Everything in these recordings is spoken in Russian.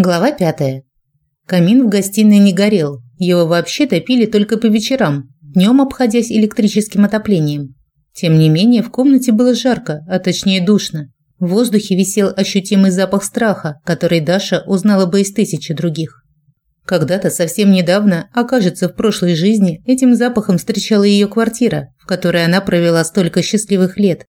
Глава пятая. Камин в гостиной не горел. Его вообще топили только по вечерам, днем обходясь электрическим отоплением. Тем не менее, в комнате было жарко, а точнее душно. В воздухе висел ощутимый запах страха, который Даша узнала бы из тысячи других. Когда-то совсем недавно, окажется в прошлой жизни, этим запахом встречала ее квартира, в которой она провела столько счастливых лет.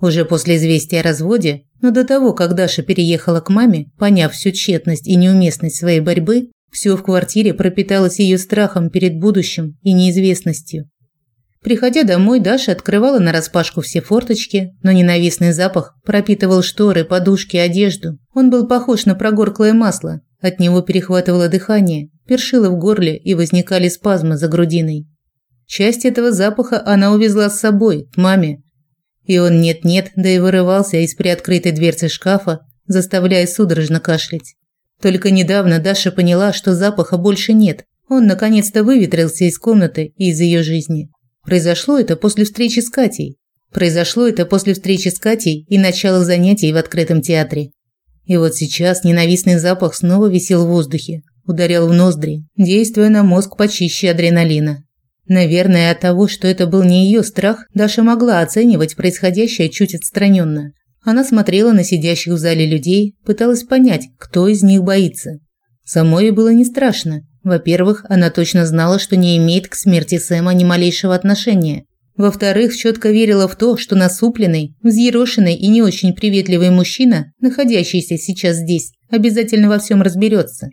Уже после известия о разводе но до того, как Даша переехала к маме, поняв всю тщетность и неуместность своей борьбы, все в квартире пропиталось ее страхом перед будущим и неизвестностью. Приходя домой, Даша открывала нараспашку все форточки, но ненавистный запах пропитывал шторы, подушки, одежду. Он был похож на прогорклое масло. От него перехватывало дыхание, першило в горле и возникали спазмы за грудиной. Часть этого запаха она увезла с собой, к маме, и он нет-нет, да и вырывался из приоткрытой дверцы шкафа, заставляя судорожно кашлять. Только недавно Даша поняла, что запаха больше нет. Он наконец-то выветрился из комнаты и из ее жизни. Произошло это после встречи с Катей. Произошло это после встречи с Катей и начала занятий в открытом театре. И вот сейчас ненавистный запах снова висел в воздухе, ударял в ноздри, действуя на мозг почище адреналина. Наверное, от того, что это был не ее страх, Даша могла оценивать происходящее чуть отстраненно. Она смотрела на сидящих в зале людей, пыталась понять, кто из них боится. Самой ей было не страшно. Во-первых, она точно знала, что не имеет к смерти Сэма ни малейшего отношения. Во-вторых, четко верила в то, что насупленный, взъерошенный и не очень приветливый мужчина, находящийся сейчас здесь, обязательно во всем разберется.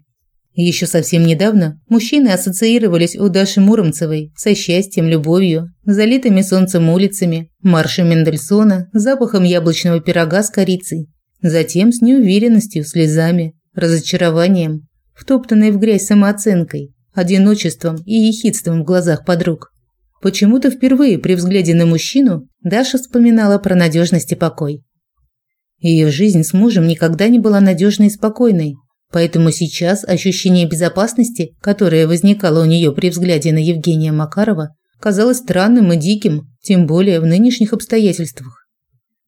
Еще совсем недавно мужчины ассоциировались у Даши Муромцевой со счастьем, любовью, залитыми солнцем улицами, маршем Мендельсона, запахом яблочного пирога с корицей, затем с неуверенностью, слезами, разочарованием, втоптанной в грязь самооценкой, одиночеством и ехидством в глазах подруг. Почему-то впервые при взгляде на мужчину Даша вспоминала про надежность и покой. Ее жизнь с мужем никогда не была надежной и спокойной, Поэтому сейчас ощущение безопасности, которое возникало у нее при взгляде на Евгения Макарова, казалось странным и диким, тем более в нынешних обстоятельствах.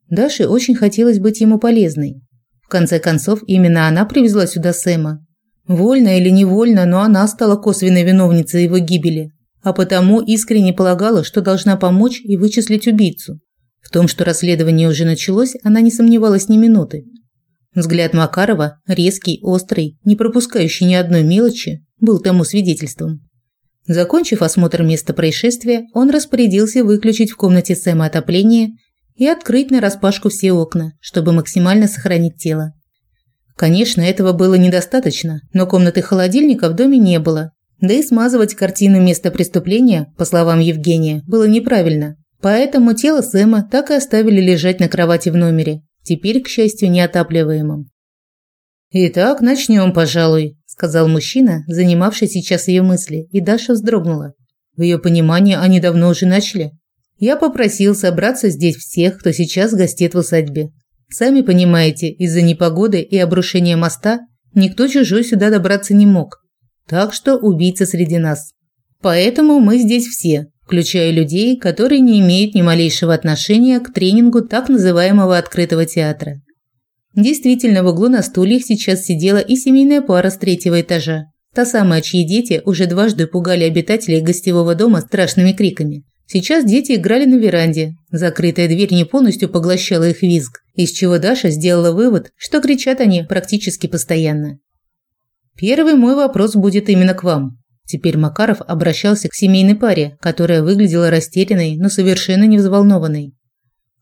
Даше очень хотелось быть ему полезной. В конце концов, именно она привезла сюда Сэма. Вольно или невольно, но она стала косвенной виновницей его гибели, а потому искренне полагала, что должна помочь и вычислить убийцу. В том, что расследование уже началось, она не сомневалась ни минуты. Взгляд Макарова, резкий, острый, не пропускающий ни одной мелочи, был тому свидетельством. Закончив осмотр места происшествия, он распорядился выключить в комнате Сэма отопление и открыть нараспашку все окна, чтобы максимально сохранить тело. Конечно, этого было недостаточно, но комнаты холодильника в доме не было. Да и смазывать картину места преступления, по словам Евгения, было неправильно. Поэтому тело Сэма так и оставили лежать на кровати в номере, теперь, к счастью, неотапливаемым. «Итак, начнем, пожалуй», – сказал мужчина, занимавший сейчас ее мысли, и Даша вздрогнула. В ее понимании они давно уже начали. Я попросил собраться здесь всех, кто сейчас гостит в усадьбе. Сами понимаете, из-за непогоды и обрушения моста никто чужой сюда добраться не мог. Так что убийца среди нас. Поэтому мы здесь все, включая людей, которые не имеют ни малейшего отношения к тренингу так называемого открытого театра. Действительно, в углу на стульях сейчас сидела и семейная пара с третьего этажа. Та самая, чьи дети уже дважды пугали обитателей гостевого дома страшными криками. Сейчас дети играли на веранде. Закрытая дверь не полностью поглощала их визг, из чего Даша сделала вывод, что кричат они практически постоянно. Первый мой вопрос будет именно к вам. Теперь Макаров обращался к семейной паре, которая выглядела растерянной, но совершенно не взволнованной.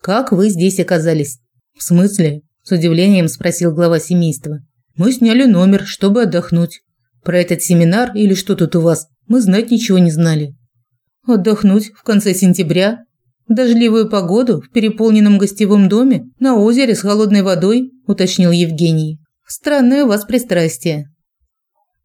«Как вы здесь оказались?» «В смысле?» – с удивлением спросил глава семейства. «Мы сняли номер, чтобы отдохнуть. Про этот семинар или что тут у вас, мы знать ничего не знали». «Отдохнуть в конце сентября? В дождливую погоду, в переполненном гостевом доме, на озере с холодной водой?» – уточнил Евгений. «Странное у вас пристрастие».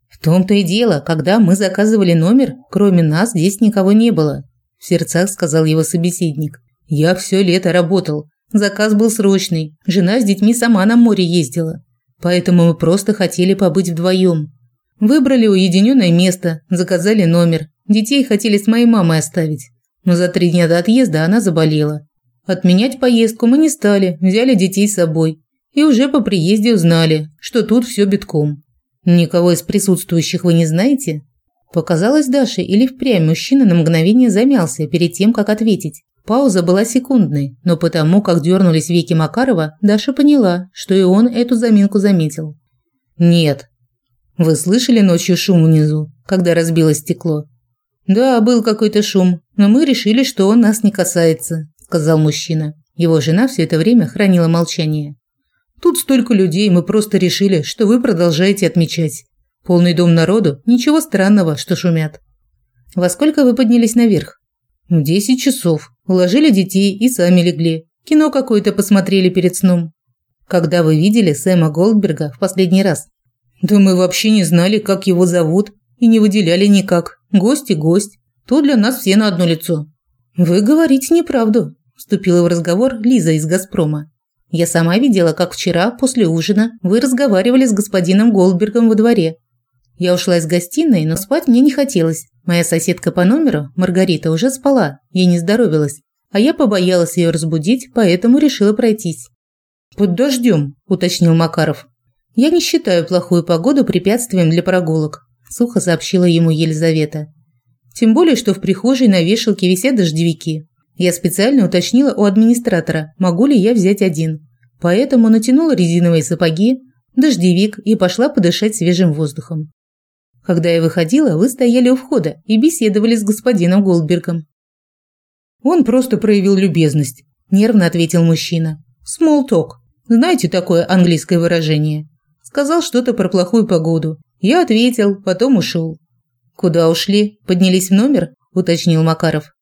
В том-то и дело, когда мы заказывали номер, кроме нас здесь никого не было, в сердцах сказал его собеседник. Я все лето работал. Заказ был срочный. Жена с детьми сама на море ездила. Поэтому мы просто хотели побыть вдвоем. Выбрали уединенное место, заказали номер. Детей хотели с моей мамой оставить. Но за три дня до отъезда она заболела. Отменять поездку мы не стали, взяли детей с собой. и уже по приезде узнали, что тут все битком. Никого из присутствующих вы не знаете? Показалось Даше или впрямь мужчина на мгновение замялся перед тем, как ответить. Пауза была секундной, но потому, как дернулись веки Макарова, Даша поняла, что и он эту заминку заметил. «Нет». «Вы слышали ночью шум внизу, когда разбилось стекло?» «Да, был какой-то шум, но мы решили, что он нас не касается», – сказал мужчина. Его жена все это время хранила молчание. «Тут столько людей, мы просто решили, что вы продолжаете отмечать. Полный дом народу, ничего странного, что шумят». «Во сколько вы поднялись наверх?» «В десять часов. Уложили детей и сами легли. Кино какое-то посмотрели перед сном». «Когда вы видели Сэма Голдберга в последний раз?» «Да мы вообще не знали, как его зовут, и не выделяли никак. Гость и гость. То для нас все на одно лицо». «Вы говорите неправду», – вступила в разговор Лиза из «Газпрома». «Я сама видела, как вчера, после ужина, вы разговаривали с господином Голдбергом во дворе. Я ушла из гостиной, но спать мне не хотелось. Моя соседка по номеру, Маргарита, уже спала, ей не здоровилось. А я побоялась ее разбудить, поэтому решила пройтись. «Под дождем», – уточнил Макаров. «Я не считаю плохую погоду препятствием для прогулок», – сухо сообщила ему Елизавета. «Тем более, что в прихожей на вешалке висят дождевики. Я специально уточнила у администратора, могу ли я взять один. Поэтому натянула резиновые сапоги, дождевик и пошла подышать свежим воздухом. Когда я выходила, вы стояли у входа и беседовали с господином Голдбергом. Он просто проявил любезность, нервно ответил мужчина. Small talk. Знаете такое английское выражение? Сказал что-то про плохую погоду. Я ответил, потом ушел. Куда ушли? Поднялись в номер? уточнил Макаров.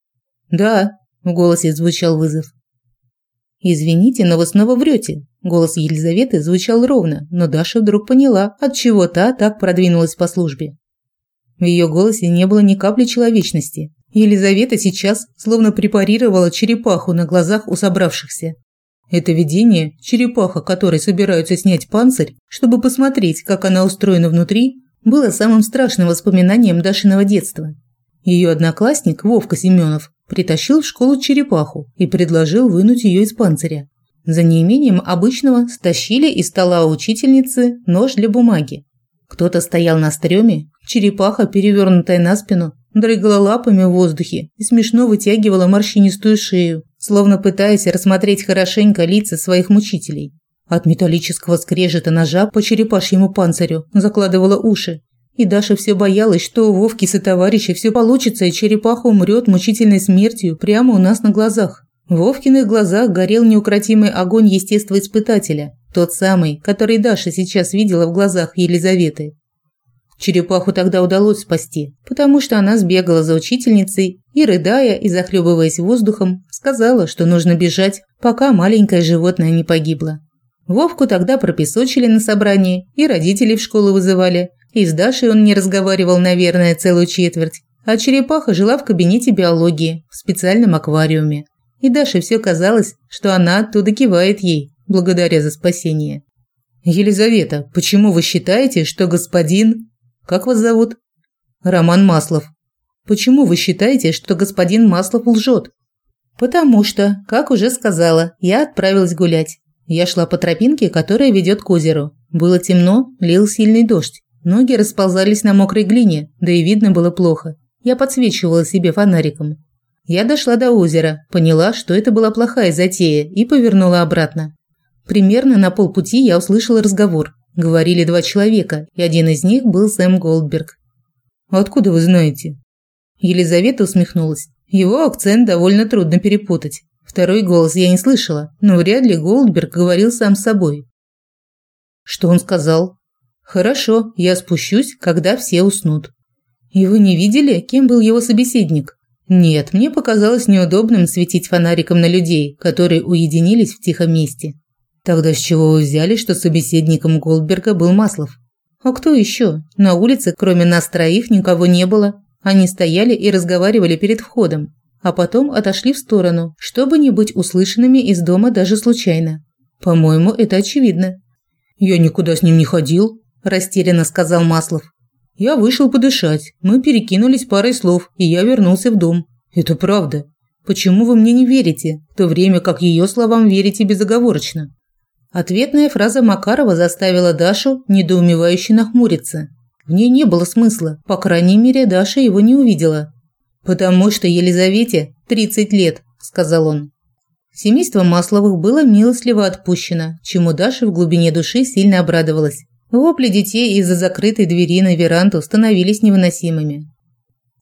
Да, в голосе звучал вызов. Извините, но вы снова врете. Голос Елизаветы звучал ровно, но Даша вдруг поняла, от чего та так продвинулась по службе. В ее голосе не было ни капли человечности. Елизавета сейчас словно препарировала черепаху на глазах у собравшихся. Это видение, черепаха, которой собираются снять панцирь, чтобы посмотреть, как она устроена внутри, было самым страшным воспоминанием Дашиного детства. Ее одноклассник Вовка Семенов притащил в школу черепаху и предложил вынуть ее из панциря. За неимением обычного стащили из стола учительницы нож для бумаги. Кто-то стоял на стреме, черепаха, перевернутая на спину, дрыгала лапами в воздухе и смешно вытягивала морщинистую шею, словно пытаясь рассмотреть хорошенько лица своих мучителей. От металлического скрежета ножа по черепашьему панцирю закладывала уши, и Даша все боялась, что у Вовки сотоварища все получится, и черепаха умрет мучительной смертью прямо у нас на глазах. В Вовкиных глазах горел неукротимый огонь естествоиспытателя, тот самый, который Даша сейчас видела в глазах Елизаветы. Черепаху тогда удалось спасти, потому что она сбегала за учительницей и, рыдая и захлебываясь воздухом, сказала, что нужно бежать, пока маленькое животное не погибло. Вовку тогда пропесочили на собрании, и родители в школу вызывали, и с Дашей он не разговаривал, наверное, целую четверть, а черепаха жила в кабинете биологии в специальном аквариуме и Даше все казалось, что она оттуда кивает ей, благодаря за спасение. «Елизавета, почему вы считаете, что господин...» «Как вас зовут?» «Роман Маслов». «Почему вы считаете, что господин Маслов лжет?» «Потому что, как уже сказала, я отправилась гулять. Я шла по тропинке, которая ведет к озеру. Было темно, лил сильный дождь. Ноги расползались на мокрой глине, да и видно было плохо. Я подсвечивала себе фонариком. Я дошла до озера, поняла, что это была плохая затея и повернула обратно. Примерно на полпути я услышала разговор. Говорили два человека, и один из них был Сэм Голдберг. «Откуда вы знаете?» Елизавета усмехнулась. Его акцент довольно трудно перепутать. Второй голос я не слышала, но вряд ли Голдберг говорил сам с собой. Что он сказал? «Хорошо, я спущусь, когда все уснут». «И вы не видели, кем был его собеседник?» Нет, мне показалось неудобным светить фонариком на людей, которые уединились в тихом месте. Тогда с чего вы взяли, что собеседником Голдберга был Маслов? А кто еще? На улице, кроме нас троих, никого не было. Они стояли и разговаривали перед входом, а потом отошли в сторону, чтобы не быть услышанными из дома даже случайно. По-моему, это очевидно. Я никуда с ним не ходил, растерянно сказал Маслов. Я вышел подышать. Мы перекинулись парой слов, и я вернулся в дом. Это правда. Почему вы мне не верите, в то время как ее словам верите безоговорочно? Ответная фраза Макарова заставила Дашу недоумевающе нахмуриться. В ней не было смысла, по крайней мере, Даша его не увидела. «Потому что Елизавете 30 лет», – сказал он. Семейство Масловых было милостливо отпущено, чему Даша в глубине души сильно обрадовалась. Вопли детей из-за закрытой двери на веранду становились невыносимыми.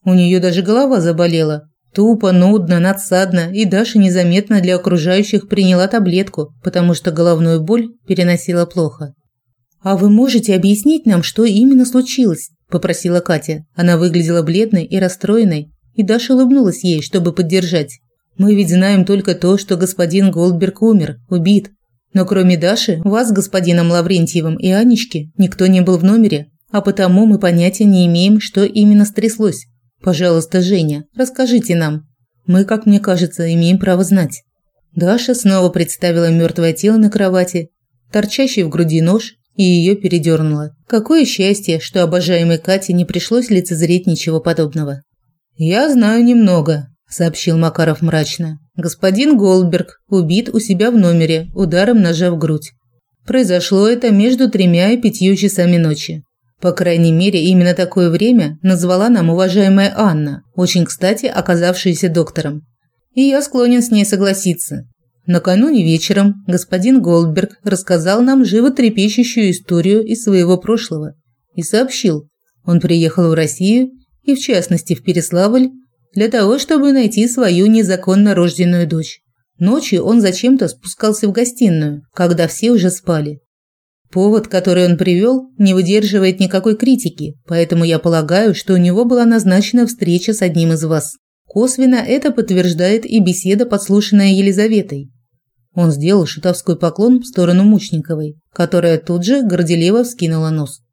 У нее даже голова заболела. Тупо, нудно, надсадно, и Даша незаметно для окружающих приняла таблетку, потому что головную боль переносила плохо. «А вы можете объяснить нам, что именно случилось?» – попросила Катя. Она выглядела бледной и расстроенной, и Даша улыбнулась ей, чтобы поддержать. Мы ведь знаем только то, что господин Голдберг умер, убит. Но кроме Даши, вас, господином Лаврентьевым и Анечки, никто не был в номере, а потому мы понятия не имеем, что именно стряслось. Пожалуйста, Женя, расскажите нам. Мы, как мне кажется, имеем право знать. Даша снова представила мертвое тело на кровати, торчащий в груди нож, и ее передернуло. Какое счастье, что обожаемой Кате не пришлось лицезреть ничего подобного. «Я знаю немного», сообщил Макаров мрачно. Господин Голдберг убит у себя в номере ударом ножа в грудь. Произошло это между тремя и пятью часами ночи. По крайней мере, именно такое время назвала нам уважаемая Анна, очень кстати оказавшаяся доктором. И я склонен с ней согласиться. Накануне вечером господин Голдберг рассказал нам животрепещущую историю из своего прошлого и сообщил, он приехал в Россию и в частности в Переславль для того, чтобы найти свою незаконно рожденную дочь. Ночью он зачем-то спускался в гостиную, когда все уже спали. Повод, который он привел, не выдерживает никакой критики, поэтому я полагаю, что у него была назначена встреча с одним из вас. Косвенно это подтверждает и беседа, подслушанная Елизаветой. Он сделал шутовской поклон в сторону Мучниковой, которая тут же горделиво вскинула нос.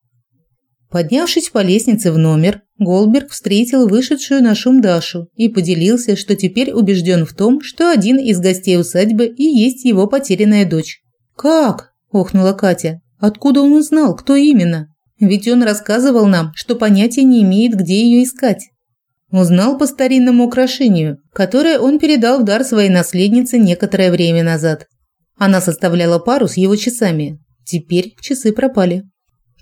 Поднявшись по лестнице в номер, Голберг встретил вышедшую на шум Дашу и поделился, что теперь убежден в том, что один из гостей усадьбы и есть его потерянная дочь. «Как?» – охнула Катя. «Откуда он узнал, кто именно? Ведь он рассказывал нам, что понятия не имеет, где ее искать». Узнал по старинному украшению, которое он передал в дар своей наследнице некоторое время назад. Она составляла пару с его часами. Теперь часы пропали.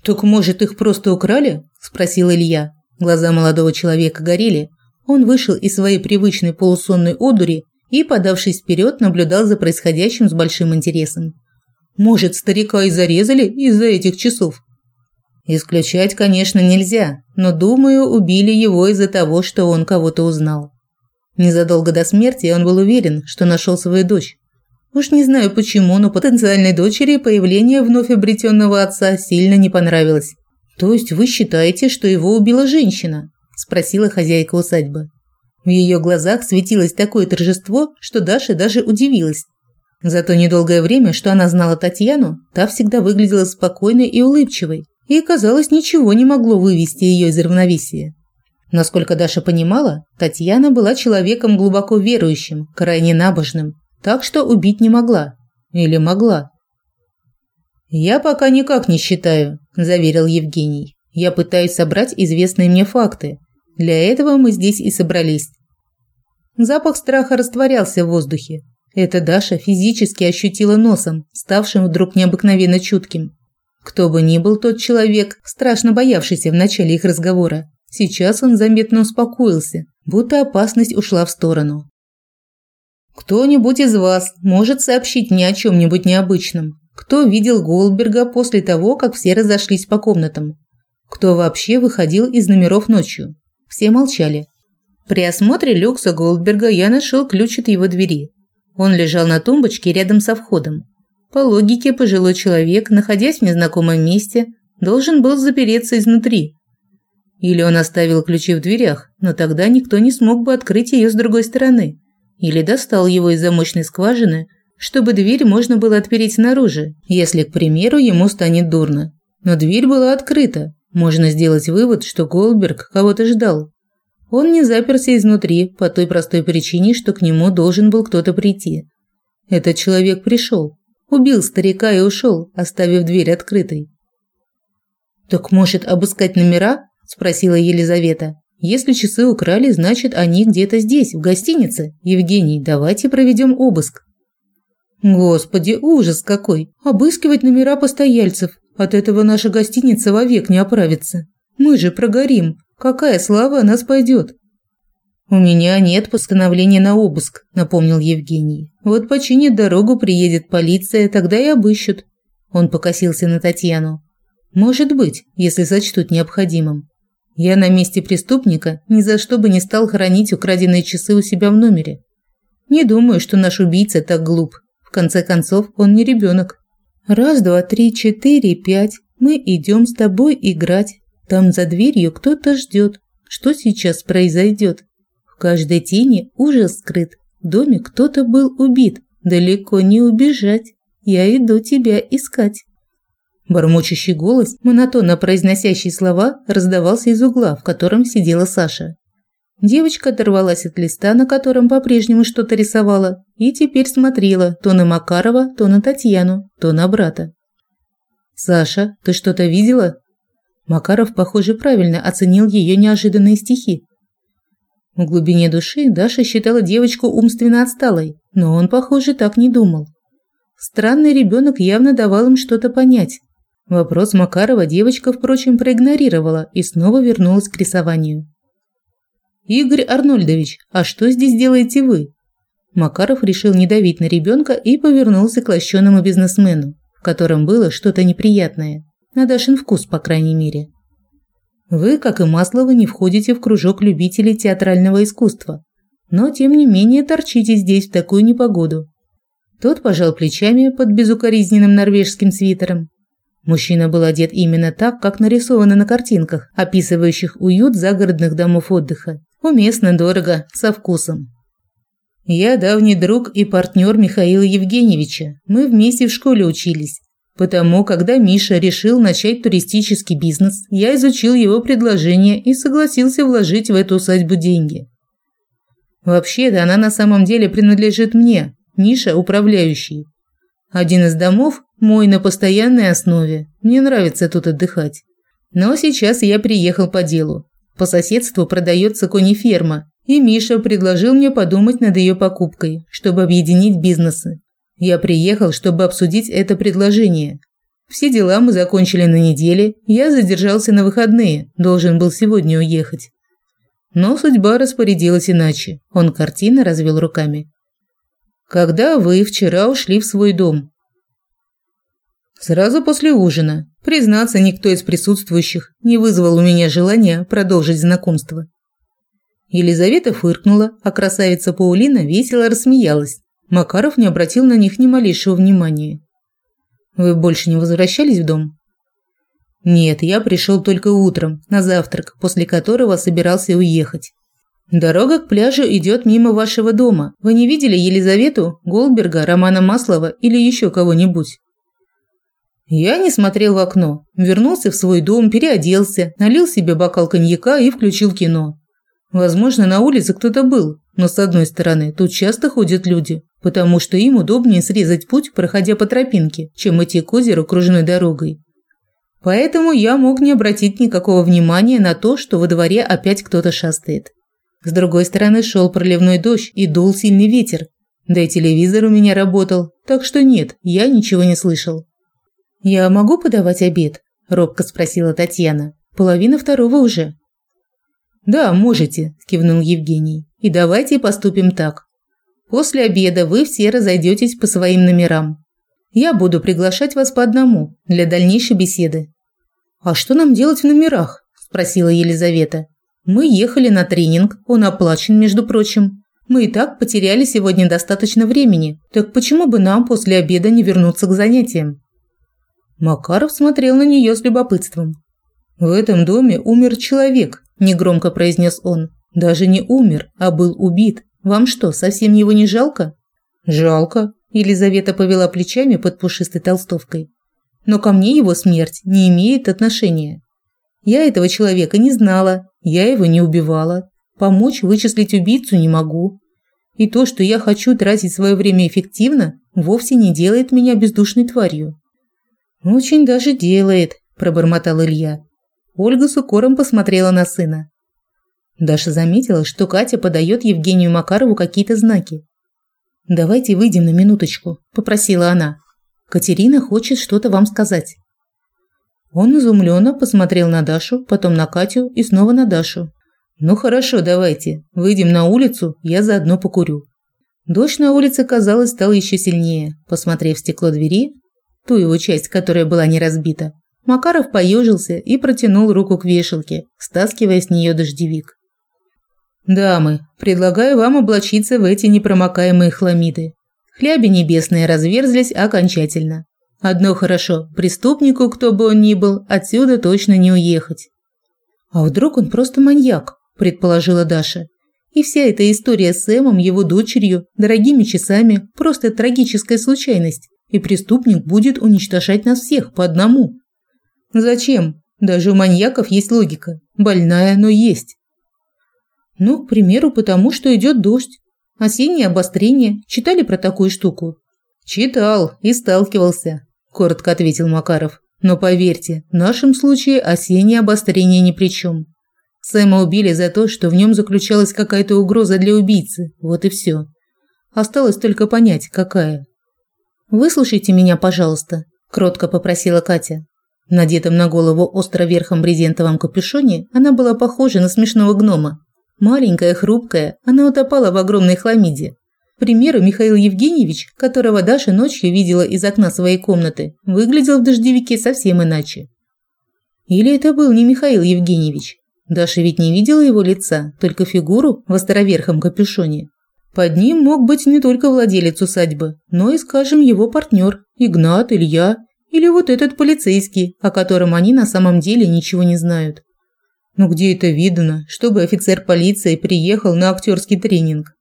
«Так, может, их просто украли?» – спросил Илья. Глаза молодого человека горели. Он вышел из своей привычной полусонной одури и, подавшись вперед, наблюдал за происходящим с большим интересом. «Может, старика и зарезали из-за этих часов?» Исключать, конечно, нельзя, но, думаю, убили его из-за того, что он кого-то узнал. Незадолго до смерти он был уверен, что нашел свою дочь. Уж не знаю почему, но потенциальной дочери появление вновь обретенного отца сильно не понравилось. То есть вы считаете, что его убила женщина? спросила хозяйка усадьбы. В ее глазах светилось такое торжество, что Даша даже удивилась. За то недолгое время, что она знала Татьяну, та всегда выглядела спокойной и улыбчивой, и, казалось, ничего не могло вывести ее из равновесия. Насколько Даша понимала, Татьяна была человеком глубоко верующим, крайне набожным, так что убить не могла. Или могла. «Я пока никак не считаю», – заверил Евгений. «Я пытаюсь собрать известные мне факты. Для этого мы здесь и собрались». Запах страха растворялся в воздухе. Это Даша физически ощутила носом, ставшим вдруг необыкновенно чутким. Кто бы ни был тот человек, страшно боявшийся в начале их разговора, сейчас он заметно успокоился, будто опасность ушла в сторону. Кто-нибудь из вас может сообщить мне о чем-нибудь необычном? Кто видел Голдберга после того, как все разошлись по комнатам? Кто вообще выходил из номеров ночью? Все молчали. При осмотре люкса Голдберга я нашел ключ от его двери. Он лежал на тумбочке рядом со входом. По логике, пожилой человек, находясь в незнакомом месте, должен был запереться изнутри. Или он оставил ключи в дверях, но тогда никто не смог бы открыть ее с другой стороны или достал его из замочной скважины, чтобы дверь можно было отпереть снаружи, если, к примеру, ему станет дурно. Но дверь была открыта. Можно сделать вывод, что Голдберг кого-то ждал. Он не заперся изнутри по той простой причине, что к нему должен был кто-то прийти. Этот человек пришел, убил старика и ушел, оставив дверь открытой. «Так, может, обыскать номера?» – спросила Елизавета. Если часы украли, значит, они где-то здесь, в гостинице. Евгений, давайте проведем обыск. Господи, ужас какой! Обыскивать номера постояльцев. От этого наша гостиница вовек не оправится. Мы же прогорим. Какая слава о нас пойдет? У меня нет постановления на обыск, напомнил Евгений. Вот починит дорогу, приедет полиция, тогда и обыщут. Он покосился на Татьяну. Может быть, если сочтут необходимым. Я на месте преступника ни за что бы не стал хранить украденные часы у себя в номере. Не думаю, что наш убийца так глуп. В конце концов, он не ребенок. Раз, два, три, четыре, пять. Мы идем с тобой играть. Там за дверью кто-то ждет. Что сейчас произойдет? В каждой тени ужас скрыт. В доме кто-то был убит. Далеко не убежать. Я иду тебя искать. Бормочущий голос, монотонно произносящий слова, раздавался из угла, в котором сидела Саша. Девочка оторвалась от листа, на котором по-прежнему что-то рисовала, и теперь смотрела то на Макарова, то на Татьяну, то на брата. «Саша, ты что-то видела?» Макаров, похоже, правильно оценил ее неожиданные стихи. В глубине души Даша считала девочку умственно отсталой, но он, похоже, так не думал. Странный ребенок явно давал им что-то понять. Вопрос Макарова девочка, впрочем, проигнорировала и снова вернулась к рисованию. «Игорь Арнольдович, а что здесь делаете вы?» Макаров решил не давить на ребенка и повернулся к лощеному бизнесмену, в котором было что-то неприятное. На Дашин вкус, по крайней мере. Вы, как и Маслова, не входите в кружок любителей театрального искусства, но тем не менее торчите здесь в такую непогоду. Тот пожал плечами под безукоризненным норвежским свитером. Мужчина был одет именно так, как нарисовано на картинках, описывающих уют загородных домов отдыха. Уместно, дорого, со вкусом. Я давний друг и партнер Михаила Евгеньевича. Мы вместе в школе учились. Потому, когда Миша решил начать туристический бизнес, я изучил его предложение и согласился вложить в эту усадьбу деньги. Вообще-то она на самом деле принадлежит мне, Миша управляющий. Один из домов мой на постоянной основе. Мне нравится тут отдыхать. Но сейчас я приехал по делу. По соседству продается кониферма, и Миша предложил мне подумать над ее покупкой, чтобы объединить бизнесы. Я приехал, чтобы обсудить это предложение. Все дела мы закончили на неделе, я задержался на выходные, должен был сегодня уехать. Но судьба распорядилась иначе. Он картинно развел руками. Когда вы вчера ушли в свой дом? Сразу после ужина. Признаться, никто из присутствующих не вызвал у меня желания продолжить знакомство. Елизавета фыркнула, а красавица Паулина весело рассмеялась. Макаров не обратил на них ни малейшего внимания. «Вы больше не возвращались в дом?» «Нет, я пришел только утром, на завтрак, после которого собирался уехать. Дорога к пляжу идет мимо вашего дома. Вы не видели Елизавету, Голдберга, Романа Маслова или еще кого-нибудь?» Я не смотрел в окно. Вернулся в свой дом, переоделся, налил себе бокал коньяка и включил кино. Возможно, на улице кто-то был, но с одной стороны, тут часто ходят люди, потому что им удобнее срезать путь, проходя по тропинке, чем идти к озеру кружной дорогой. Поэтому я мог не обратить никакого внимания на то, что во дворе опять кто-то шастает. С другой стороны шел проливной дождь и дул сильный ветер. Да и телевизор у меня работал, так что нет, я ничего не слышал. «Я могу подавать обед?» – робко спросила Татьяна. «Половина второго уже». «Да, можете», – кивнул Евгений. «И давайте поступим так. После обеда вы все разойдетесь по своим номерам. Я буду приглашать вас по одному для дальнейшей беседы». «А что нам делать в номерах?» – спросила Елизавета. «Мы ехали на тренинг, он оплачен, между прочим. Мы и так потеряли сегодня достаточно времени, так почему бы нам после обеда не вернуться к занятиям?» Макаров смотрел на нее с любопытством. «В этом доме умер человек», – негромко произнес он. «Даже не умер, а был убит. Вам что, совсем его не жалко?» «Жалко», – Елизавета повела плечами под пушистой толстовкой. «Но ко мне его смерть не имеет отношения. Я этого человека не знала, я его не убивала. Помочь вычислить убийцу не могу. И то, что я хочу тратить свое время эффективно, вовсе не делает меня бездушной тварью. «Очень даже делает», – пробормотал Илья. Ольга с укором посмотрела на сына. Даша заметила, что Катя подает Евгению Макарову какие-то знаки. Давайте выйдем на минуточку, попросила она. Катерина хочет что-то вам сказать. Он изумленно посмотрел на Дашу, потом на Катю и снова на Дашу. Ну хорошо, давайте. Выйдем на улицу, я заодно покурю. Дождь на улице, казалось, стал еще сильнее. Посмотрев в стекло двери, ту его часть, которая была не разбита, Макаров поежился и протянул руку к вешалке, стаскивая с нее дождевик. «Дамы, предлагаю вам облачиться в эти непромокаемые хламиды. Хляби небесные разверзлись окончательно. Одно хорошо, преступнику, кто бы он ни был, отсюда точно не уехать». «А вдруг он просто маньяк?» – предположила Даша. «И вся эта история с Сэмом, его дочерью, дорогими часами – просто трагическая случайность, и преступник будет уничтожать нас всех по одному». Зачем? Даже у маньяков есть логика. Больная, но есть. Ну, к примеру, потому что идет дождь. Осеннее обострение. Читали про такую штуку? Читал и сталкивался, коротко ответил Макаров. Но поверьте, в нашем случае осеннее обострение ни при чем. Сэма убили за то, что в нем заключалась какая-то угроза для убийцы. Вот и все. Осталось только понять, какая. «Выслушайте меня, пожалуйста», – кротко попросила Катя. Надетом на голову остро верхом брезентовом капюшоне она была похожа на смешного гнома. Маленькая, хрупкая, она утопала в огромной хламиде. Примеру, Михаил Евгеньевич, которого Даша ночью видела из окна своей комнаты, выглядел в дождевике совсем иначе. Или это был не Михаил Евгеньевич? Даша ведь не видела его лица, только фигуру в островерхом капюшоне. Под ним мог быть не только владелец усадьбы, но и, скажем, его партнер – Игнат, Илья или вот этот полицейский, о котором они на самом деле ничего не знают. Но где это видно, чтобы офицер полиции приехал на актерский тренинг?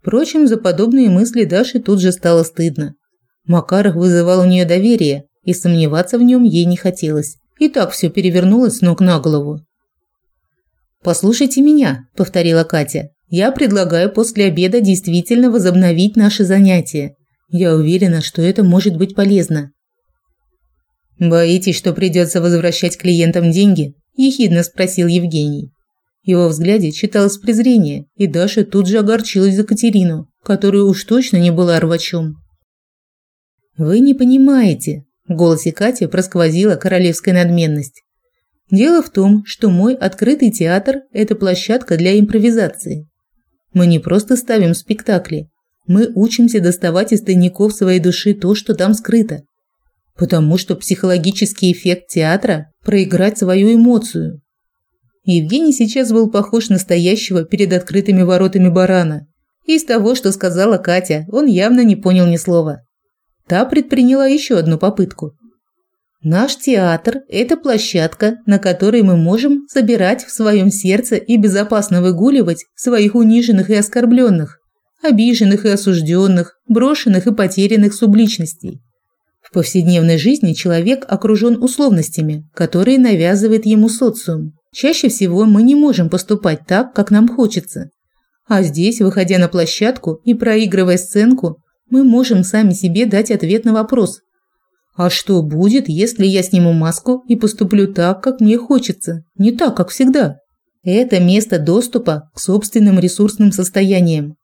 Впрочем, за подобные мысли Даше тут же стало стыдно. Макаров вызывал у нее доверие, и сомневаться в нем ей не хотелось. И так все перевернулось с ног на голову. «Послушайте меня», – повторила Катя. «Я предлагаю после обеда действительно возобновить наши занятия. Я уверена, что это может быть полезно. «Боитесь, что придется возвращать клиентам деньги?» – ехидно спросил Евгений. Его взгляде читалось презрение, и Даша тут же огорчилась за Катерину, которая уж точно не была рвачом. «Вы не понимаете», – в голосе Кати просквозила королевская надменность. «Дело в том, что мой открытый театр – это площадка для импровизации. Мы не просто ставим спектакли, мы учимся доставать из тайников своей души то, что там скрыто. Потому что психологический эффект театра – проиграть свою эмоцию. Евгений сейчас был похож на стоящего перед открытыми воротами барана. Из того, что сказала Катя, он явно не понял ни слова. Та предприняла еще одну попытку. Наш театр – это площадка, на которой мы можем собирать в своем сердце и безопасно выгуливать своих униженных и оскорбленных, обиженных и осужденных, брошенных и потерянных субличностей. В повседневной жизни человек окружен условностями, которые навязывает ему социум. Чаще всего мы не можем поступать так, как нам хочется. А здесь, выходя на площадку и проигрывая сценку, мы можем сами себе дать ответ на вопрос. А что будет, если я сниму маску и поступлю так, как мне хочется, не так, как всегда? Это место доступа к собственным ресурсным состояниям.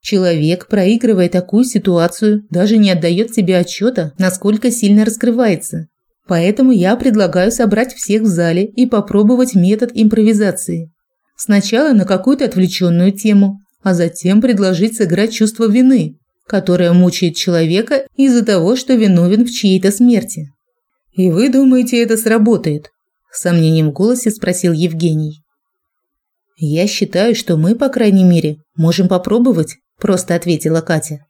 Человек, проигрывая такую ситуацию, даже не отдает себе отчета, насколько сильно раскрывается. Поэтому я предлагаю собрать всех в зале и попробовать метод импровизации. Сначала на какую-то отвлеченную тему, а затем предложить сыграть чувство вины, которое мучает человека из-за того, что виновен в чьей-то смерти. «И вы думаете, это сработает?» – с сомнением в голосе спросил Евгений. «Я считаю, что мы, по крайней мере, можем попробовать», – просто ответила Катя.